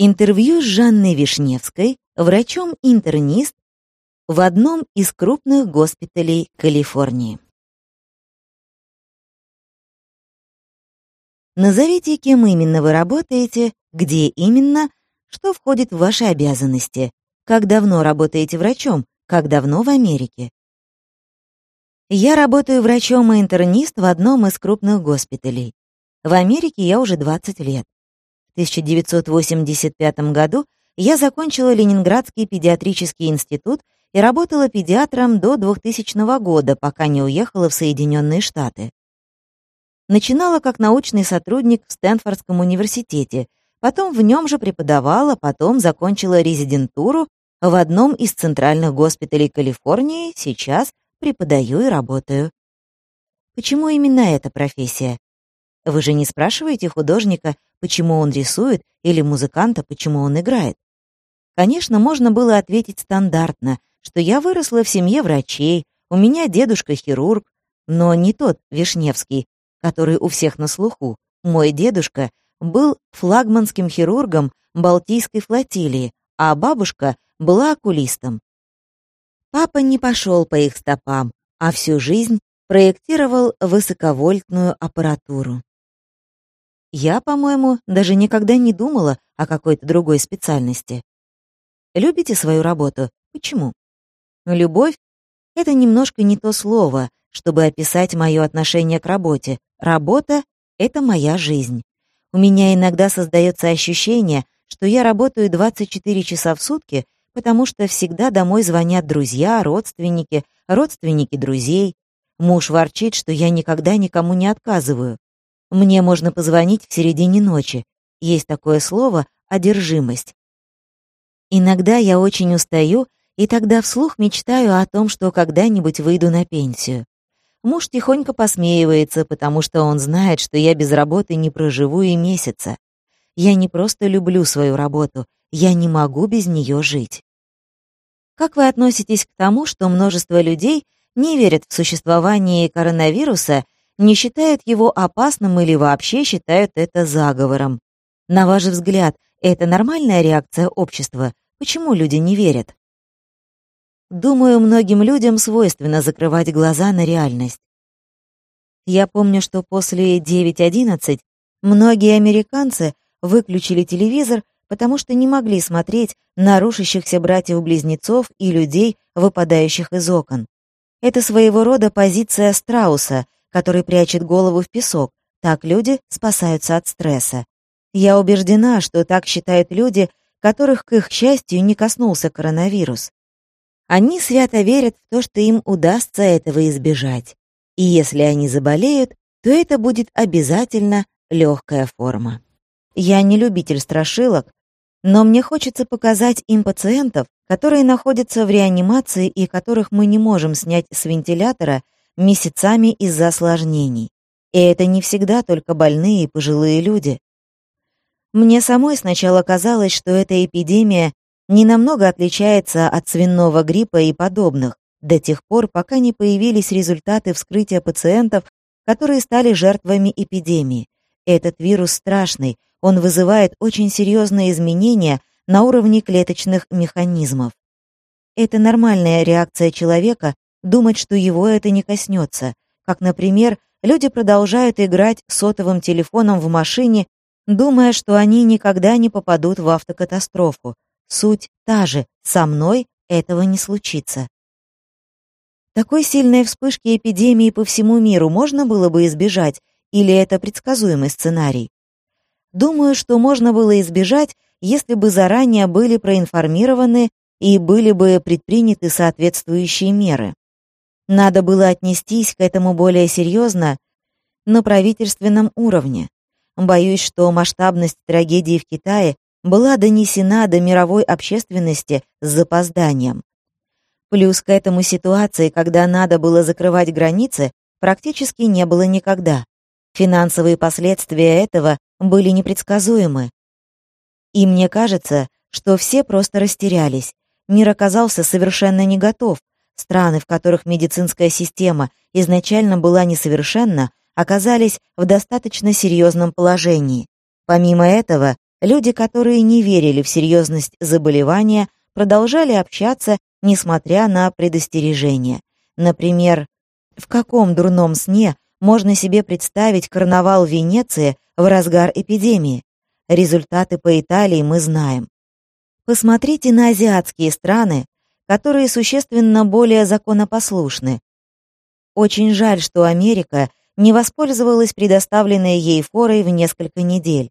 Интервью с Жанной Вишневской, врачом-интернист в одном из крупных госпиталей Калифорнии. Назовите, кем именно вы работаете, где именно, что входит в ваши обязанности, как давно работаете врачом, как давно в Америке. Я работаю врачом и интернист в одном из крупных госпиталей. В Америке я уже 20 лет. В 1985 году я закончила Ленинградский педиатрический институт и работала педиатром до 2000 года, пока не уехала в Соединенные Штаты. Начинала как научный сотрудник в Стэнфордском университете, потом в нем же преподавала, потом закончила резидентуру в одном из центральных госпиталей Калифорнии, сейчас преподаю и работаю. Почему именно эта профессия? Вы же не спрашиваете художника, почему он рисует, или музыканта, почему он играет. Конечно, можно было ответить стандартно, что я выросла в семье врачей, у меня дедушка хирург, но не тот, Вишневский, который у всех на слуху. Мой дедушка был флагманским хирургом Балтийской флотилии, а бабушка была окулистом. Папа не пошел по их стопам, а всю жизнь проектировал высоковольтную аппаратуру. Я, по-моему, даже никогда не думала о какой-то другой специальности. Любите свою работу? Почему? Любовь — это немножко не то слово, чтобы описать мое отношение к работе. Работа — это моя жизнь. У меня иногда создается ощущение, что я работаю 24 часа в сутки, потому что всегда домой звонят друзья, родственники, родственники друзей. Муж ворчит, что я никогда никому не отказываю. Мне можно позвонить в середине ночи. Есть такое слово «одержимость». Иногда я очень устаю, и тогда вслух мечтаю о том, что когда-нибудь выйду на пенсию. Муж тихонько посмеивается, потому что он знает, что я без работы не проживу и месяца. Я не просто люблю свою работу, я не могу без нее жить. Как вы относитесь к тому, что множество людей не верят в существование коронавируса, не считают его опасным или вообще считают это заговором? На ваш взгляд, это нормальная реакция общества? Почему люди не верят? Думаю, многим людям свойственно закрывать глаза на реальность. Я помню, что после 9.11 многие американцы выключили телевизор, потому что не могли смотреть на рушащихся братьев-близнецов и людей, выпадающих из окон. Это своего рода позиция страуса, который прячет голову в песок. Так люди спасаются от стресса. Я убеждена, что так считают люди, которых, к их счастью, не коснулся коронавирус. Они свято верят в то, что им удастся этого избежать. И если они заболеют, то это будет обязательно легкая форма. Я не любитель страшилок, но мне хочется показать им пациентов, которые находятся в реанимации и которых мы не можем снять с вентилятора месяцами из-за осложнений. И это не всегда только больные и пожилые люди. Мне самой сначала казалось, что эта эпидемия не намного отличается от свиного гриппа и подобных, до тех пор, пока не появились результаты вскрытия пациентов, которые стали жертвами эпидемии. Этот вирус страшный, он вызывает очень серьезные изменения на уровне клеточных механизмов. Это нормальная реакция человека думать, что его это не коснется, как, например, люди продолжают играть сотовым телефоном в машине, думая, что они никогда не попадут в автокатастрофу. Суть та же, со мной этого не случится. Такой сильной вспышки эпидемии по всему миру можно было бы избежать, или это предсказуемый сценарий? Думаю, что можно было избежать, если бы заранее были проинформированы и были бы предприняты соответствующие меры. Надо было отнестись к этому более серьезно на правительственном уровне. Боюсь, что масштабность трагедии в Китае была донесена до мировой общественности с запозданием. Плюс к этому ситуации, когда надо было закрывать границы, практически не было никогда. Финансовые последствия этого были непредсказуемы. И мне кажется, что все просто растерялись. Мир оказался совершенно не готов. Страны, в которых медицинская система изначально была несовершенна, оказались в достаточно серьезном положении. Помимо этого, Люди, которые не верили в серьезность заболевания, продолжали общаться, несмотря на предостережения. Например, в каком дурном сне можно себе представить карнавал Венеции в разгар эпидемии? Результаты по Италии мы знаем. Посмотрите на азиатские страны, которые существенно более законопослушны. Очень жаль, что Америка не воспользовалась предоставленной ей форой в несколько недель.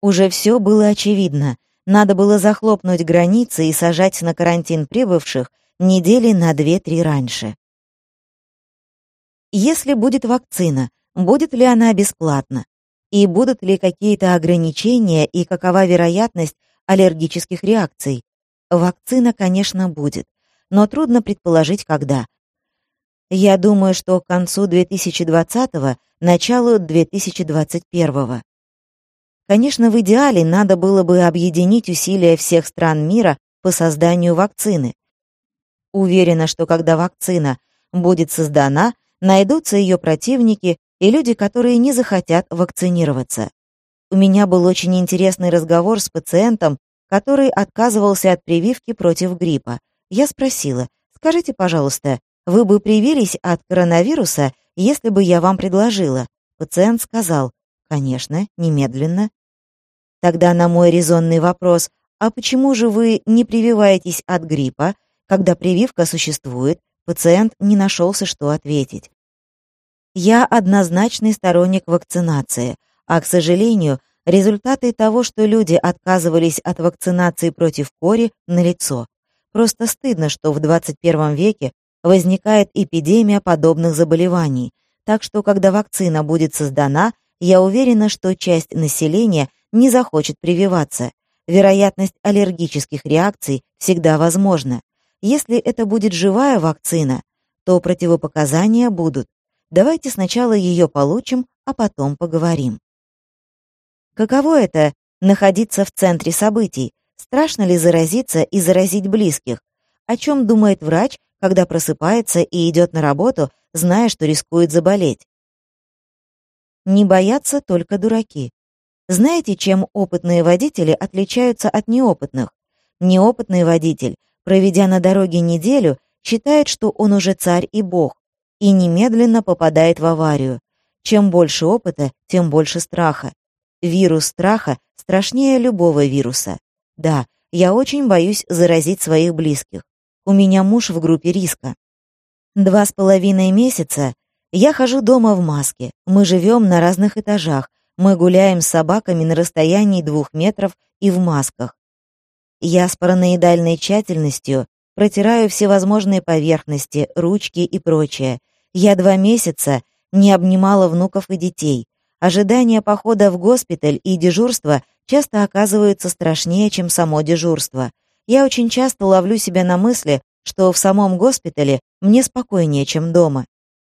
Уже все было очевидно. Надо было захлопнуть границы и сажать на карантин прибывших недели на 2-3 раньше. Если будет вакцина, будет ли она бесплатна? И будут ли какие-то ограничения и какова вероятность аллергических реакций? Вакцина, конечно, будет, но трудно предположить, когда. Я думаю, что к концу 2020-го, началу 2021-го. Конечно, в идеале надо было бы объединить усилия всех стран мира по созданию вакцины. Уверена, что когда вакцина будет создана, найдутся ее противники и люди, которые не захотят вакцинироваться. У меня был очень интересный разговор с пациентом, который отказывался от прививки против гриппа. Я спросила, скажите, пожалуйста, вы бы привились от коронавируса, если бы я вам предложила? Пациент сказал, конечно, немедленно. Тогда на мой резонный вопрос, а почему же вы не прививаетесь от гриппа, когда прививка существует, пациент не нашелся, что ответить. Я однозначный сторонник вакцинации, а, к сожалению, Результаты того, что люди отказывались от вакцинации против кори, налицо. Просто стыдно, что в 21 веке возникает эпидемия подобных заболеваний. Так что, когда вакцина будет создана, я уверена, что часть населения не захочет прививаться. Вероятность аллергических реакций всегда возможна. Если это будет живая вакцина, то противопоказания будут. Давайте сначала ее получим, а потом поговорим. Каково это — находиться в центре событий? Страшно ли заразиться и заразить близких? О чем думает врач, когда просыпается и идет на работу, зная, что рискует заболеть? Не боятся только дураки. Знаете, чем опытные водители отличаются от неопытных? Неопытный водитель, проведя на дороге неделю, считает, что он уже царь и бог, и немедленно попадает в аварию. Чем больше опыта, тем больше страха. Вирус страха страшнее любого вируса. Да, я очень боюсь заразить своих близких. У меня муж в группе риска. Два с половиной месяца я хожу дома в маске. Мы живем на разных этажах. Мы гуляем с собаками на расстоянии двух метров и в масках. Я с параноидальной тщательностью протираю всевозможные поверхности, ручки и прочее. Я два месяца не обнимала внуков и детей. Ожидание похода в госпиталь и дежурство часто оказываются страшнее, чем само дежурство. Я очень часто ловлю себя на мысли, что в самом госпитале мне спокойнее, чем дома.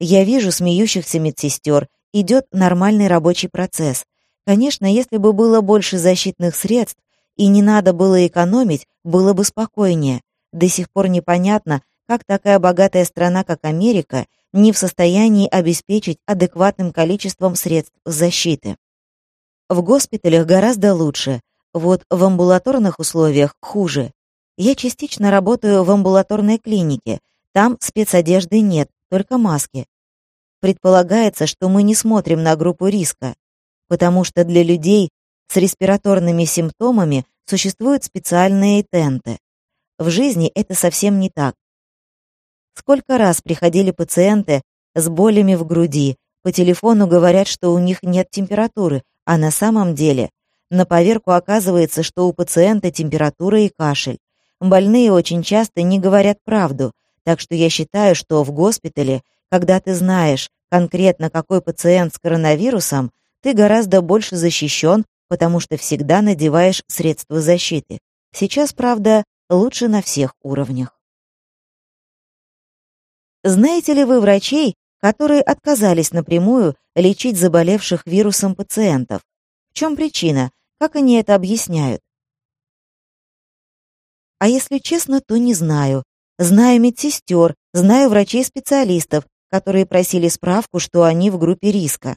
Я вижу смеющихся медсестер, идет нормальный рабочий процесс. Конечно, если бы было больше защитных средств и не надо было экономить, было бы спокойнее. До сих пор непонятно, как такая богатая страна, как Америка, не в состоянии обеспечить адекватным количеством средств защиты. В госпиталях гораздо лучше, вот в амбулаторных условиях хуже. Я частично работаю в амбулаторной клинике, там спецодежды нет, только маски. Предполагается, что мы не смотрим на группу риска, потому что для людей с респираторными симптомами существуют специальные тенты. В жизни это совсем не так. Сколько раз приходили пациенты с болями в груди, по телефону говорят, что у них нет температуры, а на самом деле на поверку оказывается, что у пациента температура и кашель. Больные очень часто не говорят правду, так что я считаю, что в госпитале, когда ты знаешь конкретно какой пациент с коронавирусом, ты гораздо больше защищен, потому что всегда надеваешь средства защиты. Сейчас, правда, лучше на всех уровнях. Знаете ли вы врачей, которые отказались напрямую лечить заболевших вирусом пациентов? В чем причина? Как они это объясняют? А если честно, то не знаю. Знаю медсестер, знаю врачей-специалистов, которые просили справку, что они в группе риска.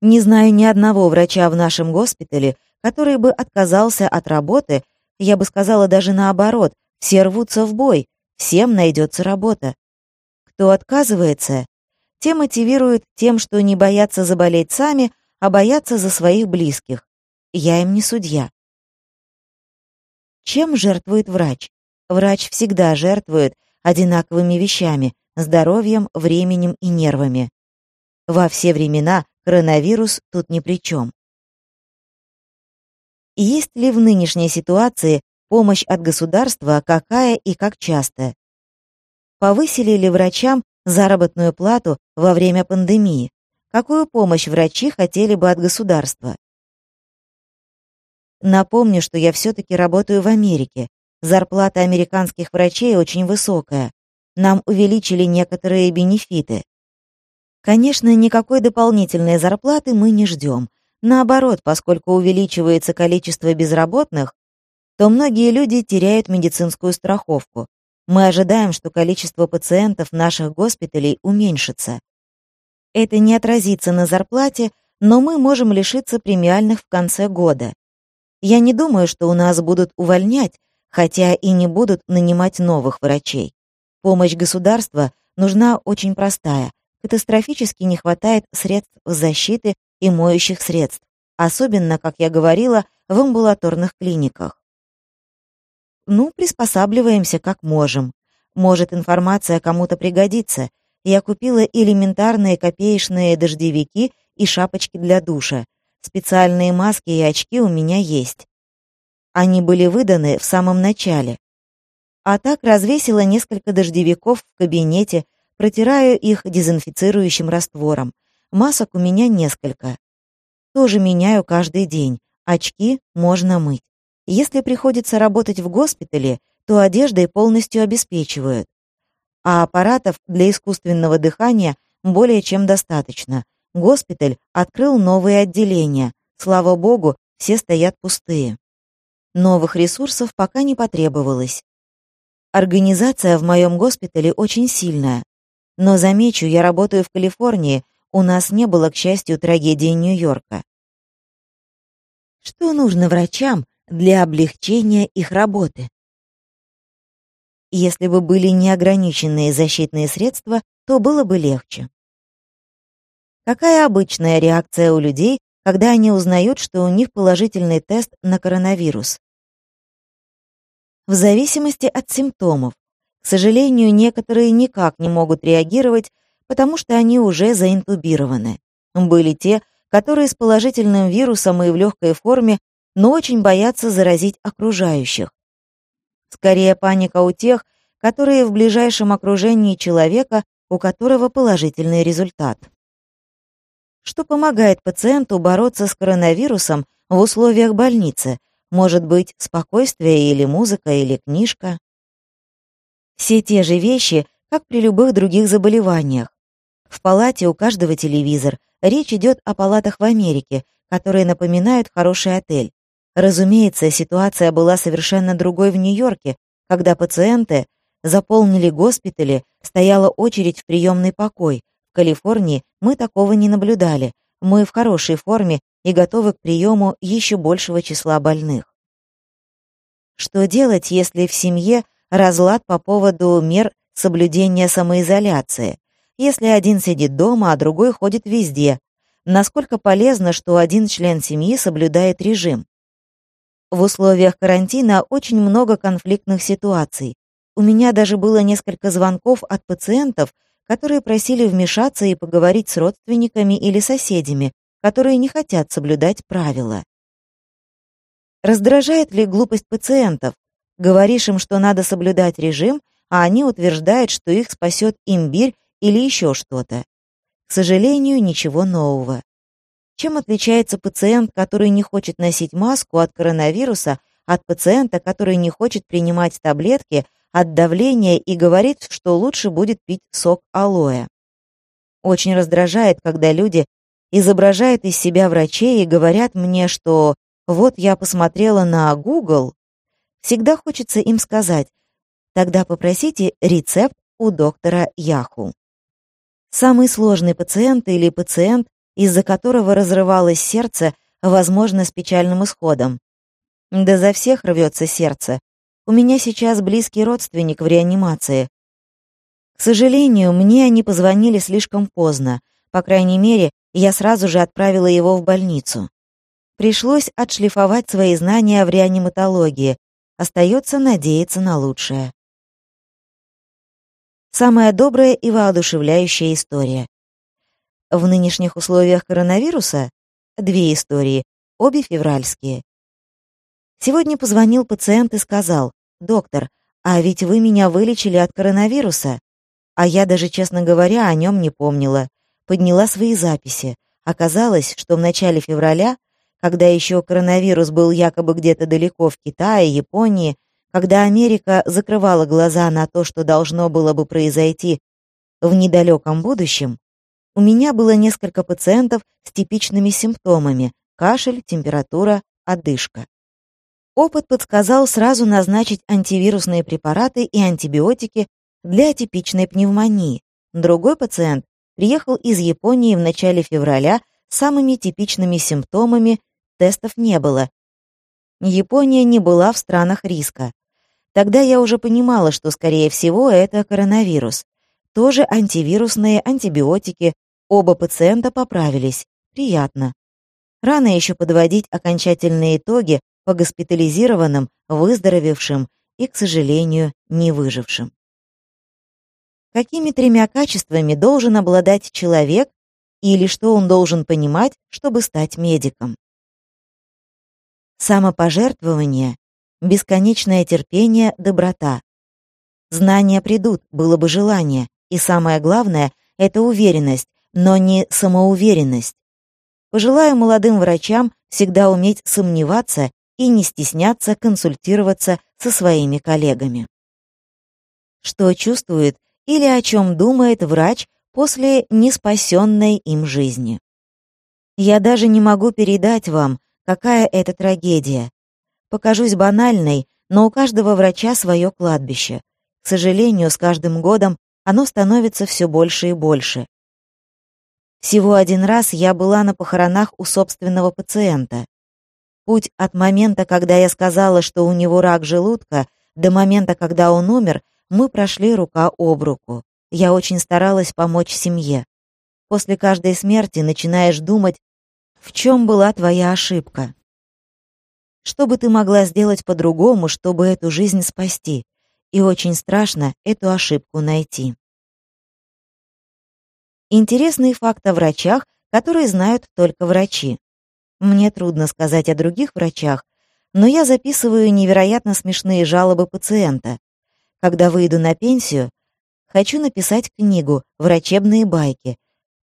Не знаю ни одного врача в нашем госпитале, который бы отказался от работы, я бы сказала даже наоборот, все рвутся в бой, всем найдется работа. Кто отказывается, те мотивируют тем, что не боятся заболеть сами, а боятся за своих близких. Я им не судья. Чем жертвует врач? Врач всегда жертвует одинаковыми вещами – здоровьем, временем и нервами. Во все времена коронавирус тут ни при чем. Есть ли в нынешней ситуации помощь от государства, какая и как часто? Повысили ли врачам заработную плату во время пандемии? Какую помощь врачи хотели бы от государства? Напомню, что я все-таки работаю в Америке. Зарплата американских врачей очень высокая. Нам увеличили некоторые бенефиты. Конечно, никакой дополнительной зарплаты мы не ждем. Наоборот, поскольку увеличивается количество безработных, то многие люди теряют медицинскую страховку. Мы ожидаем, что количество пациентов наших госпиталей уменьшится. Это не отразится на зарплате, но мы можем лишиться премиальных в конце года. Я не думаю, что у нас будут увольнять, хотя и не будут нанимать новых врачей. Помощь государства нужна очень простая. Катастрофически не хватает средств защиты и моющих средств, особенно, как я говорила, в амбулаторных клиниках. Ну, приспосабливаемся как можем. Может, информация кому-то пригодится. Я купила элементарные копеечные дождевики и шапочки для душа. Специальные маски и очки у меня есть. Они были выданы в самом начале. А так развесила несколько дождевиков в кабинете, протираю их дезинфицирующим раствором. Масок у меня несколько. Тоже меняю каждый день. Очки можно мыть. Если приходится работать в госпитале, то одеждой полностью обеспечивают. А аппаратов для искусственного дыхания более чем достаточно. Госпиталь открыл новые отделения. Слава богу, все стоят пустые. Новых ресурсов пока не потребовалось. Организация в моем госпитале очень сильная. Но замечу, я работаю в Калифорнии, у нас не было, к счастью, трагедии Нью-Йорка. Что нужно врачам для облегчения их работы? Если бы были неограниченные защитные средства, то было бы легче. Какая обычная реакция у людей, когда они узнают, что у них положительный тест на коронавирус? В зависимости от симптомов. К сожалению, некоторые никак не могут реагировать потому что они уже заинтубированы. Были те, которые с положительным вирусом и в легкой форме, но очень боятся заразить окружающих. Скорее паника у тех, которые в ближайшем окружении человека, у которого положительный результат. Что помогает пациенту бороться с коронавирусом в условиях больницы? Может быть, спокойствие или музыка, или книжка? Все те же вещи, как при любых других заболеваниях. В палате у каждого телевизор. Речь идет о палатах в Америке, которые напоминают хороший отель. Разумеется, ситуация была совершенно другой в Нью-Йорке, когда пациенты заполнили госпитали, стояла очередь в приемный покой. В Калифорнии мы такого не наблюдали. Мы в хорошей форме и готовы к приему еще большего числа больных. Что делать, если в семье разлад по поводу мер соблюдения самоизоляции? если один сидит дома, а другой ходит везде? Насколько полезно, что один член семьи соблюдает режим? В условиях карантина очень много конфликтных ситуаций. У меня даже было несколько звонков от пациентов, которые просили вмешаться и поговорить с родственниками или соседями, которые не хотят соблюдать правила. Раздражает ли глупость пациентов? Говоришь им, что надо соблюдать режим, а они утверждают, что их спасет имбирь или еще что-то. К сожалению, ничего нового. Чем отличается пациент, который не хочет носить маску от коронавируса, от пациента, который не хочет принимать таблетки от давления и говорит, что лучше будет пить сок алоэ? Очень раздражает, когда люди изображают из себя врачей и говорят мне, что вот я посмотрела на Google. Всегда хочется им сказать, тогда попросите рецепт у доктора Яху. Самый сложный пациент или пациент, из-за которого разрывалось сердце, возможно, с печальным исходом. Да за всех рвется сердце. У меня сейчас близкий родственник в реанимации. К сожалению, мне они позвонили слишком поздно. По крайней мере, я сразу же отправила его в больницу. Пришлось отшлифовать свои знания в реаниматологии. Остается надеяться на лучшее. Самая добрая и воодушевляющая история. В нынешних условиях коронавируса две истории, обе февральские. Сегодня позвонил пациент и сказал, «Доктор, а ведь вы меня вылечили от коронавируса». А я даже, честно говоря, о нем не помнила. Подняла свои записи. Оказалось, что в начале февраля, когда еще коронавирус был якобы где-то далеко в Китае, Японии, когда Америка закрывала глаза на то, что должно было бы произойти в недалеком будущем, у меня было несколько пациентов с типичными симптомами – кашель, температура, одышка. Опыт подсказал сразу назначить антивирусные препараты и антибиотики для атипичной пневмонии. Другой пациент приехал из Японии в начале февраля с самыми типичными симптомами, тестов не было. Япония не была в странах риска. Тогда я уже понимала, что, скорее всего, это коронавирус. Тоже антивирусные, антибиотики. Оба пациента поправились. Приятно. Рано еще подводить окончательные итоги по госпитализированным, выздоровевшим и, к сожалению, не выжившим. Какими тремя качествами должен обладать человек или что он должен понимать, чтобы стать медиком? Самопожертвование, бесконечное терпение, доброта. Знания придут, было бы желание, и самое главное — это уверенность, но не самоуверенность. Пожелаю молодым врачам всегда уметь сомневаться и не стесняться консультироваться со своими коллегами. Что чувствует или о чем думает врач после неспасенной им жизни. Я даже не могу передать вам, какая это трагедия. Покажусь банальной, но у каждого врача свое кладбище. К сожалению, с каждым годом оно становится все больше и больше. Всего один раз я была на похоронах у собственного пациента. Путь от момента, когда я сказала, что у него рак желудка, до момента, когда он умер, мы прошли рука об руку. Я очень старалась помочь семье. После каждой смерти начинаешь думать, в чем была твоя ошибка. Что бы ты могла сделать по-другому, чтобы эту жизнь спасти? И очень страшно эту ошибку найти. Интересный факт о врачах, которые знают только врачи. Мне трудно сказать о других врачах, но я записываю невероятно смешные жалобы пациента. Когда выйду на пенсию, хочу написать книгу «Врачебные байки».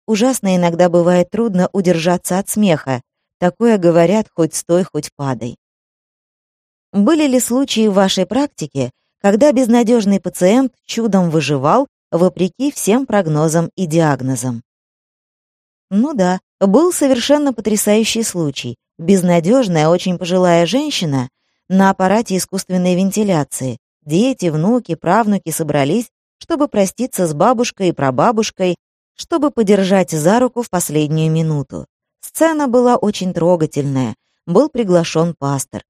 Ужасно иногда бывает трудно удержаться от смеха. Такое говорят хоть стой, хоть падай. Были ли случаи в вашей практике, когда безнадежный пациент чудом выживал, вопреки всем прогнозам и диагнозам? Ну да, был совершенно потрясающий случай. Безнадежная, очень пожилая женщина на аппарате искусственной вентиляции. Дети, внуки, правнуки собрались, чтобы проститься с бабушкой и прабабушкой, чтобы подержать за руку в последнюю минуту. Сцена была очень трогательная. Был приглашен пастор.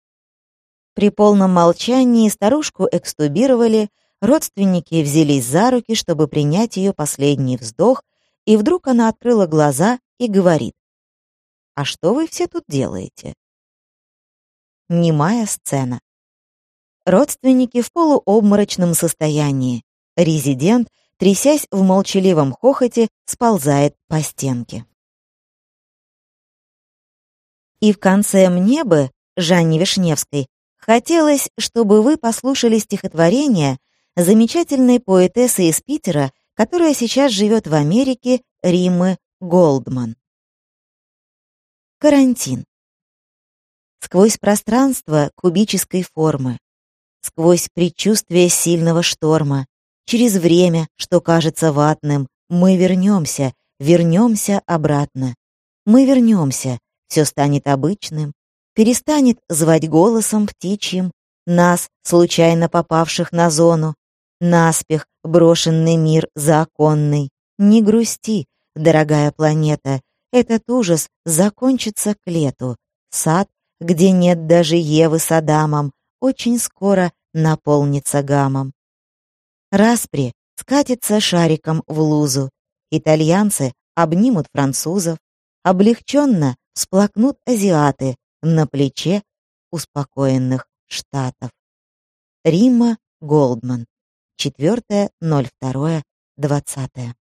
При полном молчании старушку экстубировали, родственники взялись за руки, чтобы принять ее последний вздох, и вдруг она открыла глаза и говорит, «А что вы все тут делаете?» Немая сцена. Родственники в полуобморочном состоянии. Резидент, трясясь в молчаливом хохоте, сползает по стенке. И в конце мне бы, Жанне Вишневской, хотелось, чтобы вы послушали стихотворение замечательной поэтессы из Питера, которая сейчас живет в Америке, Риммы Голдман. Карантин. Сквозь пространство кубической формы, сквозь предчувствие сильного шторма, через время, что кажется ватным, мы вернемся, вернемся обратно. Мы вернемся, все станет обычным, перестанет звать голосом птичьим нас, случайно попавших на зону, наспех брошенный мир законный. Не грусти, дорогая планета, этот ужас закончится к лету. Сад, где нет даже Евы с Адамом, очень скоро наполнится гамом. Распри скатится шариком в лузу. Итальянцы обнимут французов. Облегченно сплакнут азиаты на плече успокоенных штатов. Римма Голдман. 4.02.20.